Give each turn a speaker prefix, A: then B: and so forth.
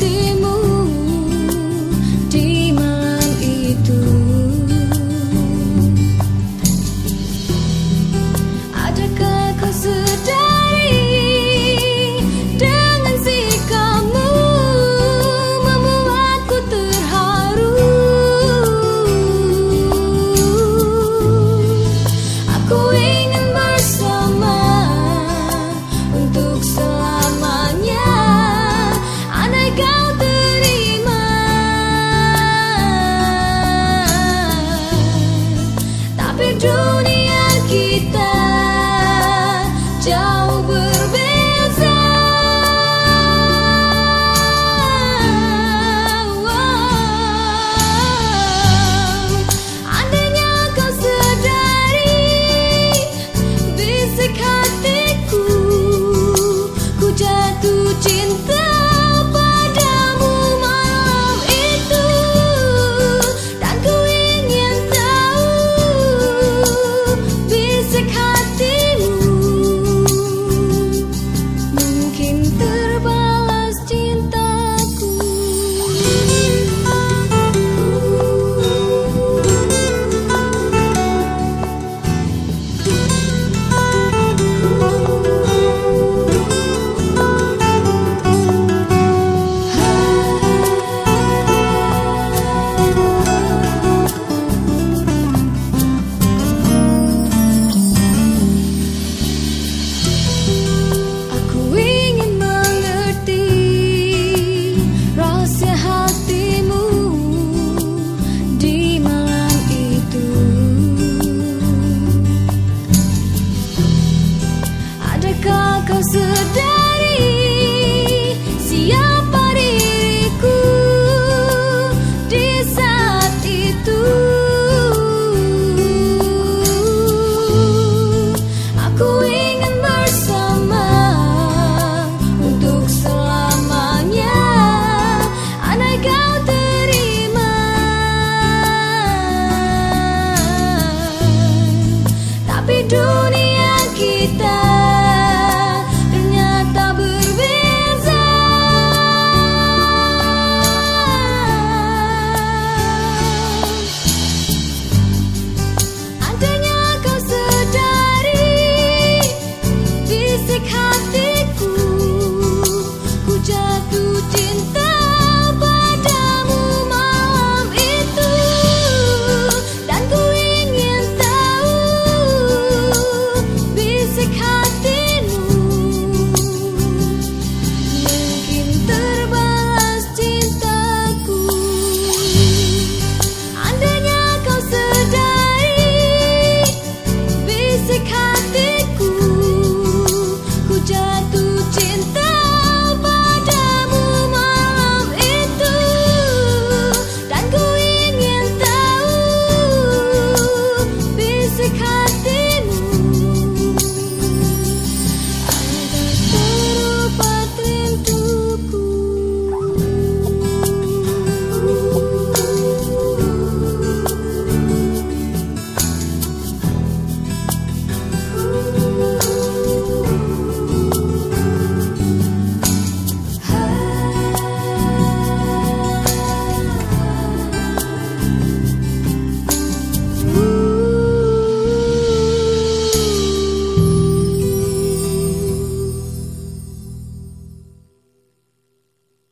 A: ti sedang jatuh cinta.